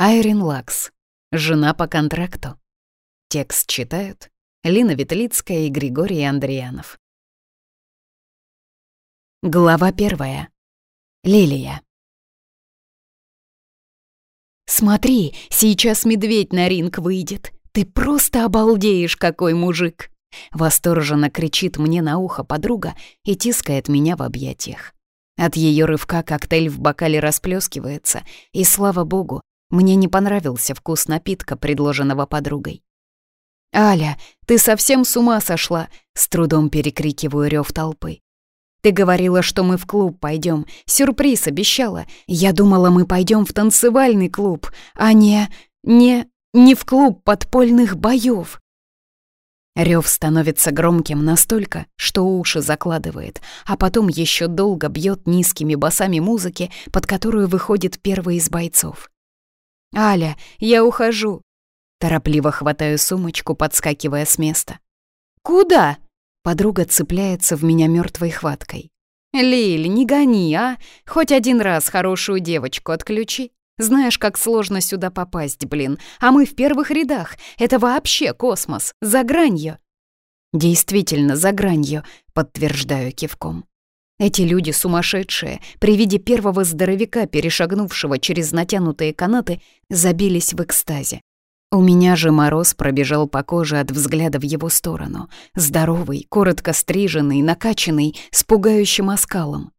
Айрин Лакс. Жена по контракту. Текст читают Лина Ветлицкая и Григорий Андреянов. Глава первая. Лилия. «Смотри, сейчас медведь на ринг выйдет. Ты просто обалдеешь, какой мужик!» Восторженно кричит мне на ухо подруга и тискает меня в объятиях. От ее рывка коктейль в бокале расплескивается, и, слава богу, мне не понравился вкус напитка, предложенного подругой. «Аля, ты совсем с ума сошла!» — с трудом перекрикиваю рев толпы. «Ты говорила, что мы в клуб пойдем. Сюрприз обещала. Я думала, мы пойдем в танцевальный клуб, а не... не... не в клуб подпольных боев. Рев становится громким настолько, что уши закладывает, а потом еще долго бьет низкими басами музыки, под которую выходит первый из бойцов. «Аля, я ухожу!» Торопливо хватаю сумочку, подскакивая с места. «Куда?» Подруга цепляется в меня мертвой хваткой. «Лиль, не гони, а! Хоть один раз хорошую девочку отключи. Знаешь, как сложно сюда попасть, блин. А мы в первых рядах. Это вообще космос. За гранью!» «Действительно, за гранью», — подтверждаю кивком. Эти люди сумасшедшие, при виде первого здоровяка, перешагнувшего через натянутые канаты, забились в экстазе. У меня же мороз пробежал по коже от взгляда в его сторону. Здоровый, коротко стриженный, накачанный, с пугающим оскалом.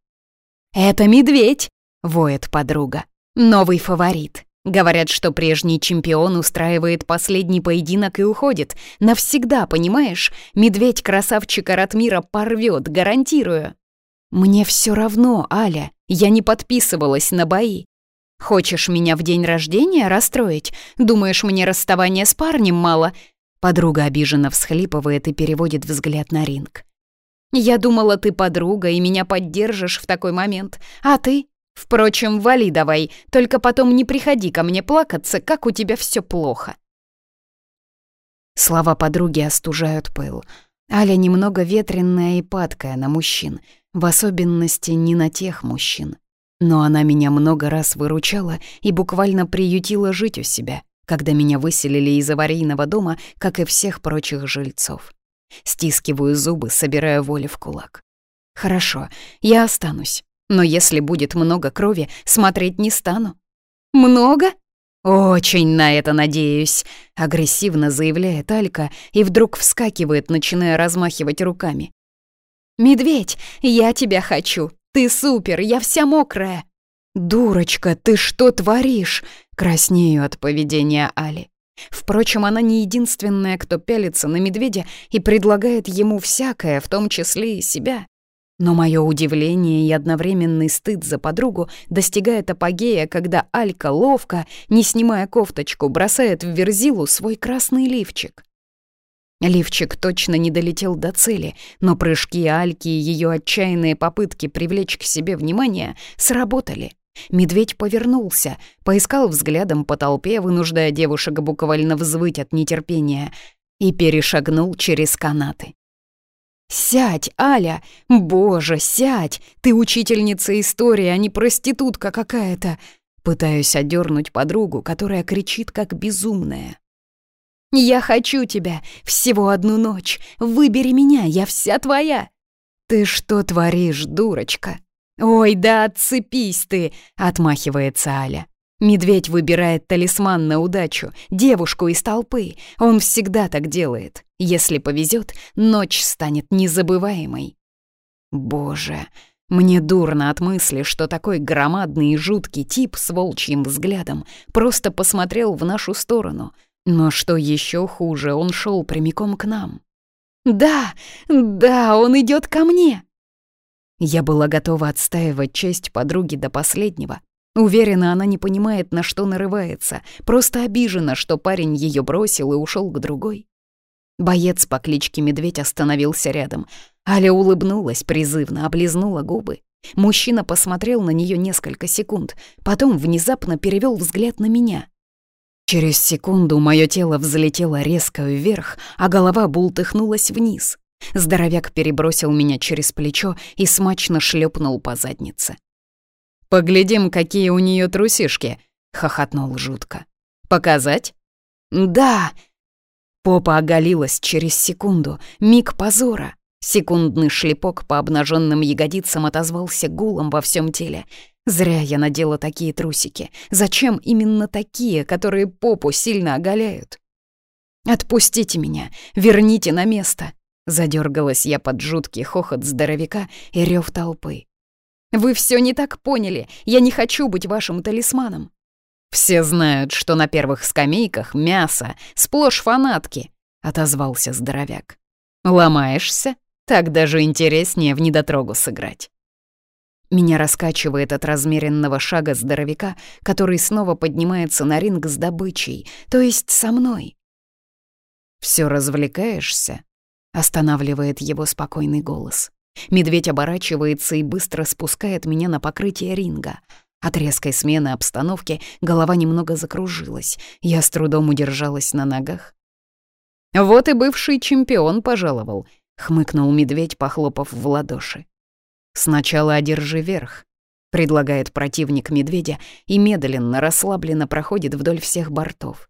«Это медведь!» — воет подруга. «Новый фаворит!» Говорят, что прежний чемпион устраивает последний поединок и уходит. Навсегда, понимаешь? Медведь красавчика Ратмира порвет, гарантирую. «Мне все равно, Аля, я не подписывалась на бои. Хочешь меня в день рождения расстроить? Думаешь, мне расставание с парнем мало?» Подруга обиженно всхлипывает и переводит взгляд на ринг. «Я думала, ты подруга и меня поддержишь в такой момент. А ты? Впрочем, вали давай, только потом не приходи ко мне плакаться, как у тебя все плохо». Слова подруги остужают пыл. Аля немного ветренная и падкая на мужчин — в особенности не на тех мужчин. Но она меня много раз выручала и буквально приютила жить у себя, когда меня выселили из аварийного дома, как и всех прочих жильцов. Стискиваю зубы, собирая волю в кулак. «Хорошо, я останусь, но если будет много крови, смотреть не стану». «Много?» «Очень на это надеюсь», — агрессивно заявляет Алька и вдруг вскакивает, начиная размахивать руками. «Медведь, я тебя хочу! Ты супер, я вся мокрая!» «Дурочка, ты что творишь?» — краснею от поведения Али. Впрочем, она не единственная, кто пялится на медведя и предлагает ему всякое, в том числе и себя. Но мое удивление и одновременный стыд за подругу достигает апогея, когда Алька ловко, не снимая кофточку, бросает в верзилу свой красный лифчик. Лифчик точно не долетел до цели, но прыжки Альки и ее отчаянные попытки привлечь к себе внимание сработали. Медведь повернулся, поискал взглядом по толпе, вынуждая девушек буквально взвыть от нетерпения, и перешагнул через канаты. «Сядь, Аля! Боже, сядь! Ты учительница истории, а не проститутка какая-то!» Пытаюсь одернуть подругу, которая кричит как безумная. Я хочу тебя! Всего одну ночь! Выбери меня, я вся твоя!» «Ты что творишь, дурочка?» «Ой, да отцепись ты!» — отмахивается Аля. Медведь выбирает талисман на удачу, девушку из толпы. Он всегда так делает. Если повезет, ночь станет незабываемой. Боже, мне дурно от мысли, что такой громадный и жуткий тип с волчьим взглядом просто посмотрел в нашу сторону — но что еще хуже, он шел прямиком к нам. «Да, да, он идет ко мне!» Я была готова отстаивать честь подруги до последнего. Уверена, она не понимает, на что нарывается, просто обижена, что парень ее бросил и ушел к другой. Боец по кличке Медведь остановился рядом. Аля улыбнулась призывно, облизнула губы. Мужчина посмотрел на нее несколько секунд, потом внезапно перевел взгляд на меня. Через секунду мое тело взлетело резко вверх, а голова бултыхнулась вниз. Здоровяк перебросил меня через плечо и смачно шлепнул по заднице. «Поглядим, какие у нее трусишки!» — хохотнул жутко. «Показать?» «Да!» Попа оголилась через секунду, миг позора. Секундный шлепок по обнаженным ягодицам отозвался гулом во всем теле. Зря я надела такие трусики. Зачем именно такие, которые попу сильно оголяют? «Отпустите меня! Верните на место!» Задергалась я под жуткий хохот здоровяка и рев толпы. «Вы все не так поняли! Я не хочу быть вашим талисманом!» «Все знают, что на первых скамейках мясо, сплошь фанатки!» — отозвался здоровяк. «Ломаешься? Так даже интереснее в недотрогу сыграть!» Меня раскачивает от размеренного шага здоровяка, который снова поднимается на ринг с добычей, то есть со мной. «Всё развлекаешься?» — останавливает его спокойный голос. Медведь оборачивается и быстро спускает меня на покрытие ринга. От резкой смены обстановки голова немного закружилась, я с трудом удержалась на ногах. «Вот и бывший чемпион пожаловал», — хмыкнул медведь, похлопав в ладоши. Сначала одержи верх, предлагает противник медведя и медленно, расслабленно проходит вдоль всех бортов.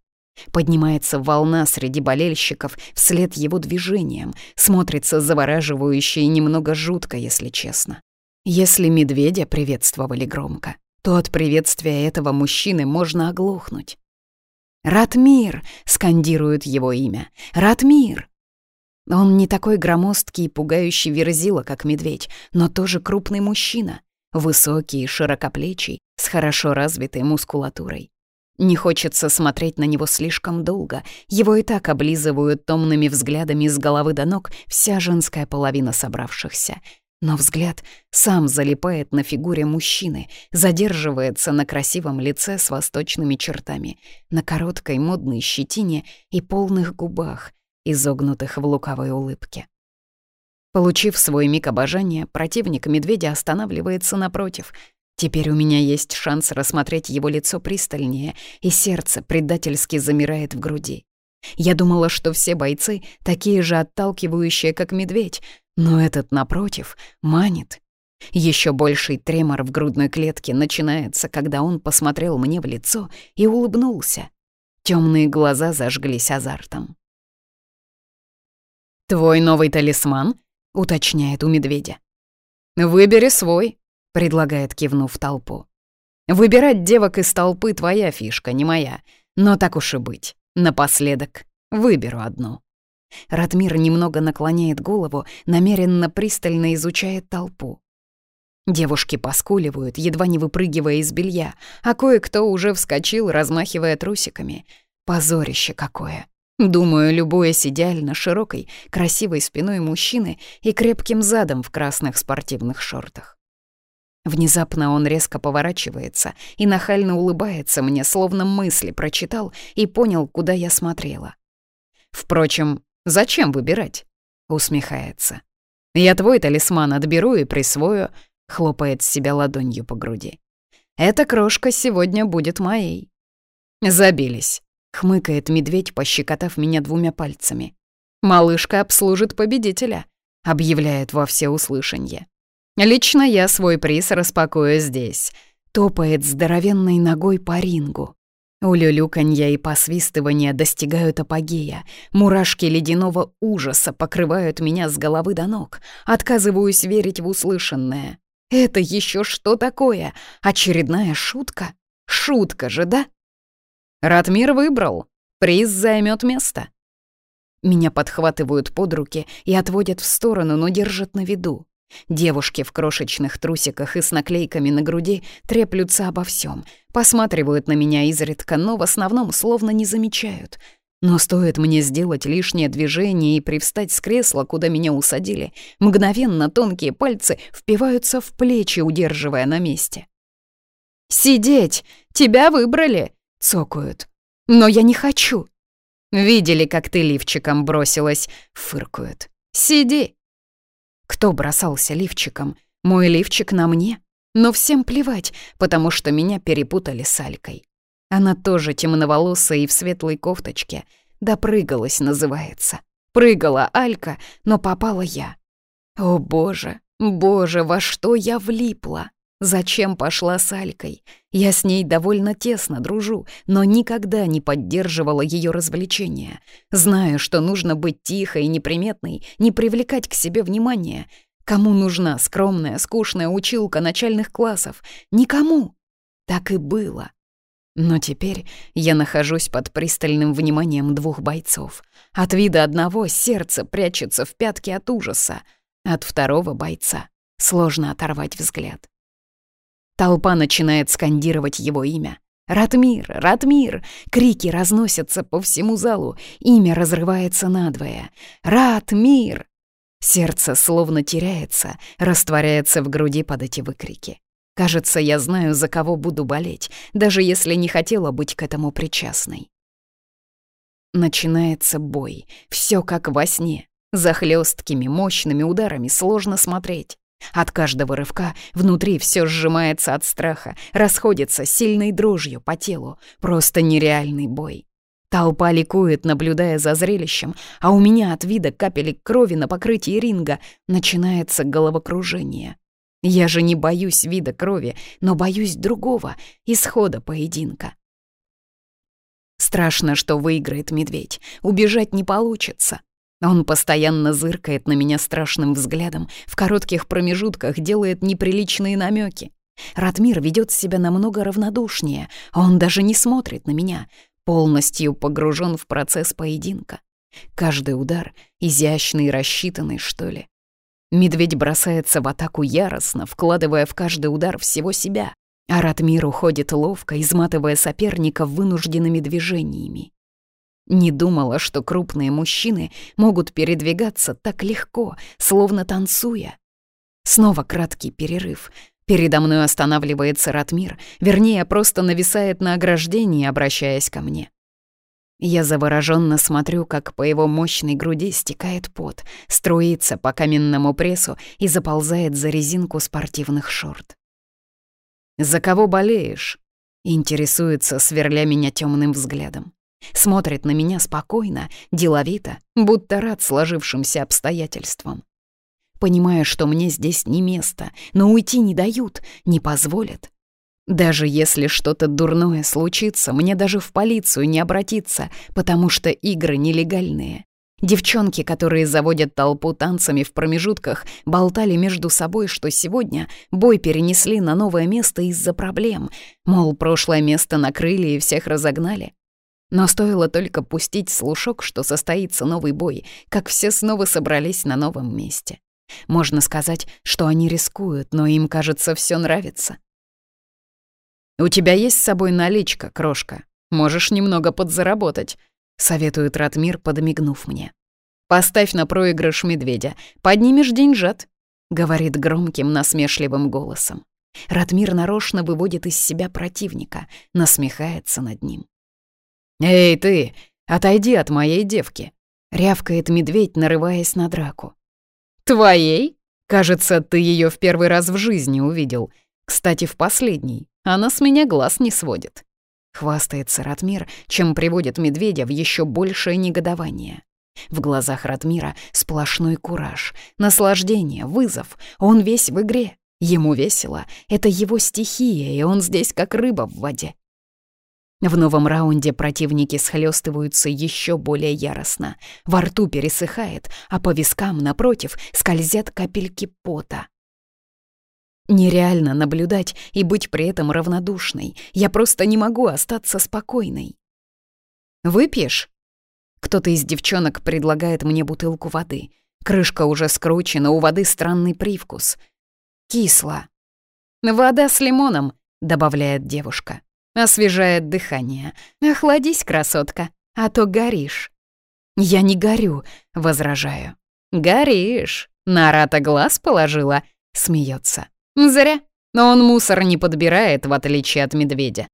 Поднимается волна среди болельщиков вслед его движениям, смотрится завораживающе и немного жутко, если честно. Если медведя приветствовали громко, то от приветствия этого мужчины можно оглохнуть. «Ратмир!» — скандируют его имя. «Ратмир!» Он не такой громоздкий и пугающий верзила, как медведь, но тоже крупный мужчина, высокий и широкоплечий, с хорошо развитой мускулатурой. Не хочется смотреть на него слишком долго, его и так облизывают томными взглядами с головы до ног вся женская половина собравшихся. Но взгляд сам залипает на фигуре мужчины, задерживается на красивом лице с восточными чертами, на короткой модной щетине и полных губах — изогнутых в лукавой улыбке. Получив свой миг обожания, противник медведя останавливается напротив. Теперь у меня есть шанс рассмотреть его лицо пристальнее, и сердце предательски замирает в груди. Я думала, что все бойцы такие же отталкивающие, как медведь, но этот, напротив, манит. Еще больший тремор в грудной клетке начинается, когда он посмотрел мне в лицо и улыбнулся. Темные глаза зажглись азартом. «Твой новый талисман?» — уточняет у медведя. «Выбери свой», — предлагает, кивнув толпу. «Выбирать девок из толпы — твоя фишка, не моя. Но так уж и быть. Напоследок выберу одну». Ратмир немного наклоняет голову, намеренно пристально изучает толпу. Девушки поскуливают, едва не выпрыгивая из белья, а кое-кто уже вскочил, размахивая трусиками. Позорище какое! Думаю, любуясь идеально широкой, красивой спиной мужчины и крепким задом в красных спортивных шортах. Внезапно он резко поворачивается и нахально улыбается мне, словно мысли прочитал и понял, куда я смотрела. «Впрочем, зачем выбирать?» — усмехается. «Я твой талисман отберу и присвою», — хлопает себя ладонью по груди. «Эта крошка сегодня будет моей». «Забились», Хмыкает медведь, пощекотав меня двумя пальцами. «Малышка обслужит победителя», — объявляет во всеуслышание. «Лично я свой приз распакую здесь», — топает здоровенной ногой по рингу. Улюлюканья и посвистывания достигают апогея. Мурашки ледяного ужаса покрывают меня с головы до ног. Отказываюсь верить в услышанное. Это еще что такое? Очередная шутка? Шутка же, да? Радмир выбрал. Приз займет место. Меня подхватывают под руки и отводят в сторону, но держат на виду. Девушки в крошечных трусиках и с наклейками на груди треплются обо всем, посматривают на меня изредка, но в основном словно не замечают. Но стоит мне сделать лишнее движение и привстать с кресла, куда меня усадили, мгновенно тонкие пальцы впиваются в плечи, удерживая на месте. «Сидеть! Тебя выбрали!» цокают. «Но я не хочу!» «Видели, как ты лифчиком бросилась?» — фыркают. «Сиди!» Кто бросался лифчиком? Мой лифчик на мне. Но всем плевать, потому что меня перепутали с Алькой. Она тоже темноволосая и в светлой кофточке. Допрыгалась, называется. Прыгала Алька, но попала я. О боже, боже, во что я влипла! Зачем пошла с Алькой? Я с ней довольно тесно дружу, но никогда не поддерживала ее развлечения. Знаю, что нужно быть тихой и неприметной, не привлекать к себе внимания. Кому нужна скромная, скучная училка начальных классов? Никому. Так и было. Но теперь я нахожусь под пристальным вниманием двух бойцов. От вида одного сердце прячется в пятки от ужаса, от второго бойца сложно оторвать взгляд. Толпа начинает скандировать его имя. «Ратмир! Ратмир!» Крики разносятся по всему залу. Имя разрывается надвое. «Ратмир!» Сердце словно теряется, растворяется в груди под эти выкрики. Кажется, я знаю, за кого буду болеть, даже если не хотела быть к этому причастной. Начинается бой. Все как во сне. За хлесткими, мощными ударами сложно смотреть. От каждого рывка внутри все сжимается от страха, расходится сильной дрожью по телу, просто нереальный бой. Толпа ликует, наблюдая за зрелищем, а у меня от вида капелек крови на покрытии ринга начинается головокружение. Я же не боюсь вида крови, но боюсь другого, исхода поединка. Страшно, что выиграет медведь, убежать не получится. Он постоянно зыркает на меня страшным взглядом, в коротких промежутках делает неприличные намеки. Ратмир ведет себя намного равнодушнее, а он даже не смотрит на меня, полностью погружен в процесс поединка. Каждый удар изящный и рассчитанный, что ли. Медведь бросается в атаку яростно, вкладывая в каждый удар всего себя, а Ратмир уходит ловко, изматывая соперника вынужденными движениями. Не думала, что крупные мужчины могут передвигаться так легко, словно танцуя. Снова краткий перерыв. Передо мной останавливается Ратмир, вернее, просто нависает на ограждении, обращаясь ко мне. Я завороженно смотрю, как по его мощной груди стекает пот, струится по каменному прессу и заползает за резинку спортивных шорт. «За кого болеешь?» — интересуется, сверля меня темным взглядом. Смотрит на меня спокойно, деловито, будто рад сложившимся обстоятельствам. Понимая, что мне здесь не место, но уйти не дают, не позволят. Даже если что-то дурное случится, мне даже в полицию не обратиться, потому что игры нелегальные. Девчонки, которые заводят толпу танцами в промежутках, болтали между собой, что сегодня бой перенесли на новое место из-за проблем. Мол, прошлое место накрыли и всех разогнали. Но стоило только пустить слушок, что состоится новый бой, как все снова собрались на новом месте. Можно сказать, что они рискуют, но им, кажется, все нравится. «У тебя есть с собой наличка, крошка. Можешь немного подзаработать», — советует Ратмир, подмигнув мне. «Поставь на проигрыш медведя. Поднимешь деньжат», — говорит громким насмешливым голосом. Ратмир нарочно выводит из себя противника, насмехается над ним. «Эй, ты! Отойди от моей девки!» — рявкает медведь, нарываясь на драку. «Твоей? Кажется, ты ее в первый раз в жизни увидел. Кстати, в последний. Она с меня глаз не сводит». Хвастается Ратмир, чем приводит медведя в еще большее негодование. В глазах Ратмира сплошной кураж, наслаждение, вызов. Он весь в игре. Ему весело. Это его стихия, и он здесь как рыба в воде. В новом раунде противники схлестываются еще более яростно. Во рту пересыхает, а по вискам, напротив, скользят капельки пота. Нереально наблюдать и быть при этом равнодушной. Я просто не могу остаться спокойной. «Выпьешь?» Кто-то из девчонок предлагает мне бутылку воды. Крышка уже скручена, у воды странный привкус. Кисло. «Вода с лимоном», — добавляет девушка. Освежает дыхание. Охладись, красотка, а то горишь. Я не горю, возражаю. Горишь. Нарата глаз положила, смеется. Зря. Но он мусор не подбирает, в отличие от медведя.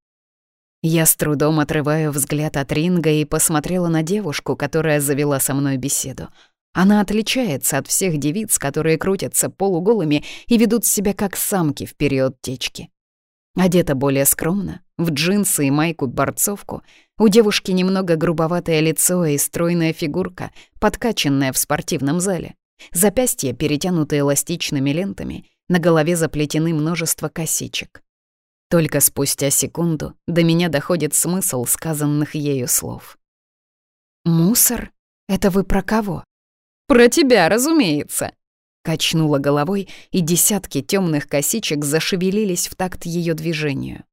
Я с трудом отрываю взгляд от ринга и посмотрела на девушку, которая завела со мной беседу. Она отличается от всех девиц, которые крутятся полуголыми и ведут себя как самки в период течки. Одета более скромно, в джинсы и майку-борцовку. У девушки немного грубоватое лицо и стройная фигурка, подкачанная в спортивном зале. Запястья перетянуты эластичными лентами, на голове заплетены множество косичек. Только спустя секунду до меня доходит смысл сказанных ею слов. «Мусор? Это вы про кого?» «Про тебя, разумеется!» Качнула головой, и десятки темных косичек зашевелились в такт ее движению.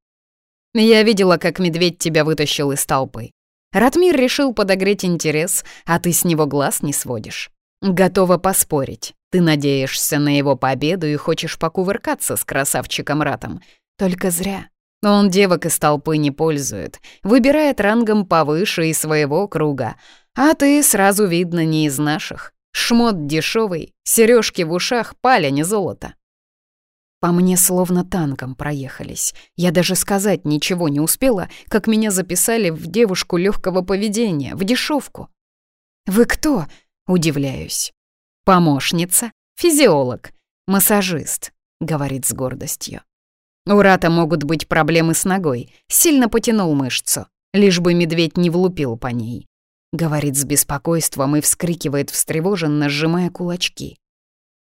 Я видела, как медведь тебя вытащил из толпы. Ратмир решил подогреть интерес, а ты с него глаз не сводишь. Готова поспорить. Ты надеешься на его победу и хочешь покувыркаться с красавчиком Ратом. Только зря. Он девок из толпы не пользует, выбирает рангом повыше и своего круга. А ты сразу видно не из наших. Шмот дешевый, сережки в ушах, паля не золото. По мне словно танком проехались. Я даже сказать ничего не успела, как меня записали в девушку легкого поведения, в дешевку. «Вы кто?» — удивляюсь. «Помощница, физиолог, массажист», — говорит с гордостью. «У Рата могут быть проблемы с ногой. Сильно потянул мышцу, лишь бы медведь не влупил по ней», — говорит с беспокойством и вскрикивает встревоженно, сжимая кулачки.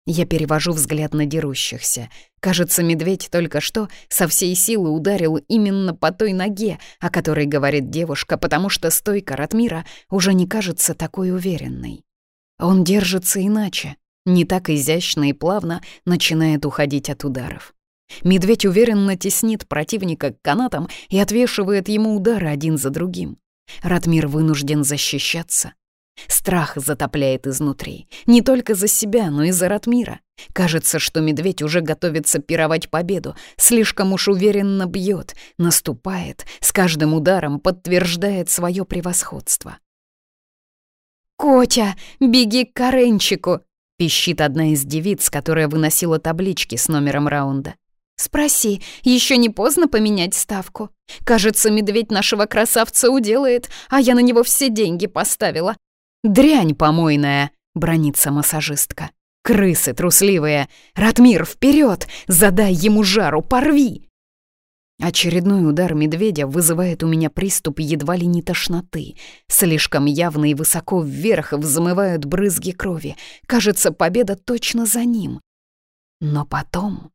Я перевожу взгляд на дерущихся. Кажется, медведь только что со всей силы ударил именно по той ноге, о которой говорит девушка, потому что стойка Ратмира уже не кажется такой уверенной. Он держится иначе, не так изящно и плавно начинает уходить от ударов. Медведь уверенно теснит противника к канатам и отвешивает ему удары один за другим. Ратмир вынужден защищаться. Страх затопляет изнутри, не только за себя, но и за Ратмира. Кажется, что медведь уже готовится пировать победу, слишком уж уверенно бьет, наступает, с каждым ударом подтверждает свое превосходство. «Котя, беги к Каренчику!» — пищит одна из девиц, которая выносила таблички с номером раунда. «Спроси, еще не поздно поменять ставку? Кажется, медведь нашего красавца уделает, а я на него все деньги поставила. «Дрянь помойная!» — бронится массажистка. «Крысы трусливые! Ратмир, вперед! Задай ему жару, порви!» Очередной удар медведя вызывает у меня приступ едва ли не тошноты. Слишком явно и высоко вверх взмывают брызги крови. Кажется, победа точно за ним. Но потом...